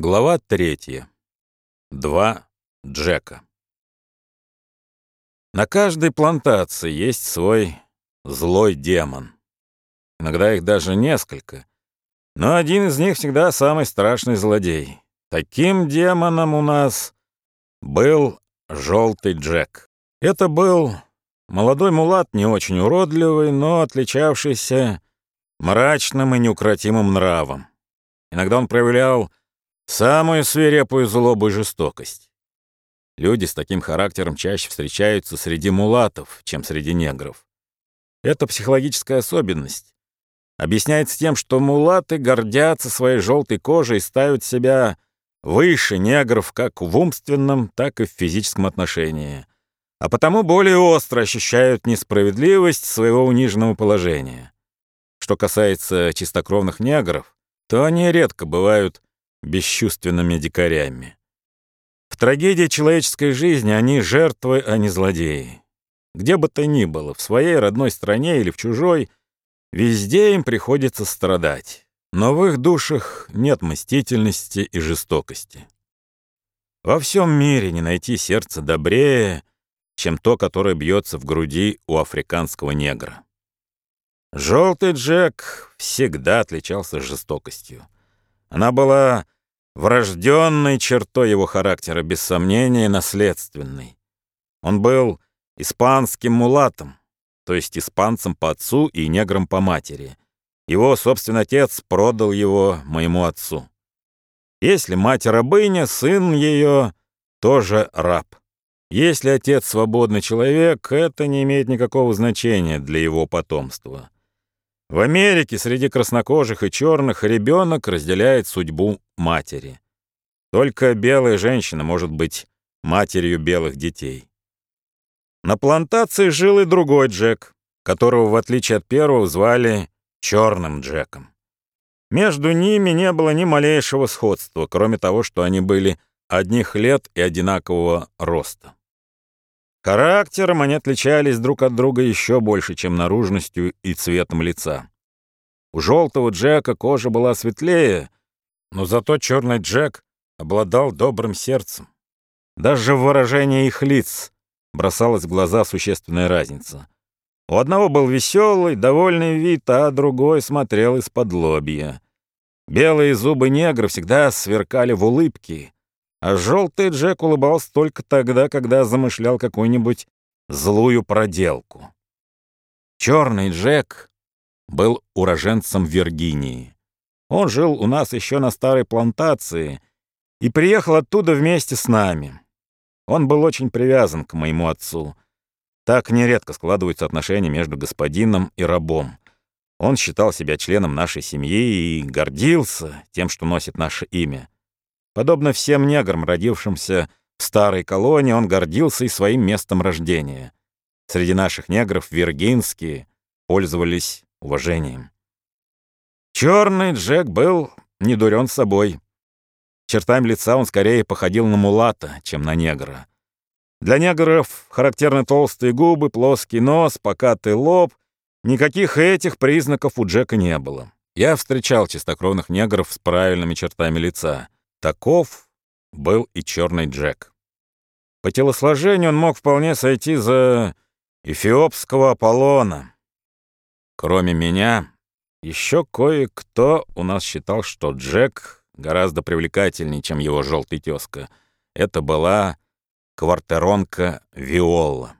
Глава третья. Два Джека. На каждой плантации есть свой злой демон. Иногда их даже несколько. Но один из них всегда самый страшный злодей. Таким демоном у нас был Желтый Джек. Это был молодой мулат, не очень уродливый, но отличавшийся мрачным и неукротимым нравом. Иногда он проявлял Самую свирепую злобу и жестокость. Люди с таким характером чаще встречаются среди мулатов, чем среди негров. Это психологическая особенность. Объясняется тем, что мулаты гордятся своей желтой кожей и ставят себя выше негров как в умственном, так и в физическом отношении, а потому более остро ощущают несправедливость своего униженного положения. Что касается чистокровных негров, то они редко бывают бесчувственными дикарями. В трагедии человеческой жизни они жертвы, а не злодеи. Где бы то ни было, в своей родной стране или в чужой, везде им приходится страдать. Но в их душах нет мстительности и жестокости. Во всем мире не найти сердце добрее, чем то, которое бьется в груди у африканского негра. Желтый Джек всегда отличался жестокостью. Она была врожденной чертой его характера, без сомнения, наследственной. Он был испанским мулатом, то есть испанцем по отцу и негром по матери. Его собственный отец продал его моему отцу. Если мать рабыня, сын ее тоже раб. Если отец свободный человек, это не имеет никакого значения для его потомства. В Америке среди краснокожих и черных ребенок разделяет судьбу матери. Только белая женщина может быть матерью белых детей. На плантации жил и другой Джек, которого, в отличие от первого, звали Черным Джеком. Между ними не было ни малейшего сходства, кроме того, что они были одних лет и одинакового роста. Характером они отличались друг от друга еще больше, чем наружностью и цветом лица. У желтого Джека кожа была светлее, но зато черный Джек обладал добрым сердцем. Даже в выражении их лиц бросалась в глаза существенная разница. У одного был веселый, довольный вид, а другой смотрел из-под лобья. Белые зубы негра всегда сверкали в улыбке, а желтый Джек улыбался только тогда, когда замышлял какую-нибудь злую проделку. Черный Джек был уроженцем Виргинии. Он жил у нас еще на старой плантации и приехал оттуда вместе с нами. Он был очень привязан к моему отцу. Так нередко складываются отношения между господином и рабом. Он считал себя членом нашей семьи и гордился тем, что носит наше имя. Подобно всем неграм, родившимся в старой колонии, он гордился и своим местом рождения. Среди наших негров виргинские пользовались уважением. Черный Джек был не дурен собой. Чертами лица он скорее походил на мулата, чем на негра. Для негров характерны толстые губы, плоский нос, покатый лоб. Никаких этих признаков у Джека не было. Я встречал чистокровных негров с правильными чертами лица. Таков был и черный Джек. По телосложению он мог вполне сойти за эфиопского Аполлона. Кроме меня, еще кое-кто у нас считал, что Джек гораздо привлекательнее, чем его желтый тезка. Это была квартеронка Виола.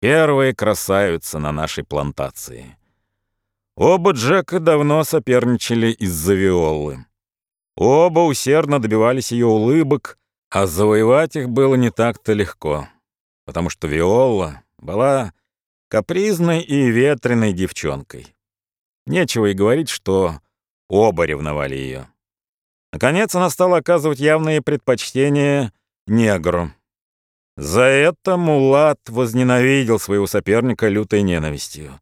Первая красавица на нашей плантации. Оба Джека давно соперничали из-за Виолы. Оба усердно добивались ее улыбок, а завоевать их было не так-то легко, потому что Виола была капризной и ветреной девчонкой. Нечего и говорить, что оба ревновали ее. Наконец она стала оказывать явные предпочтения негру. За это Мулат возненавидел своего соперника лютой ненавистью.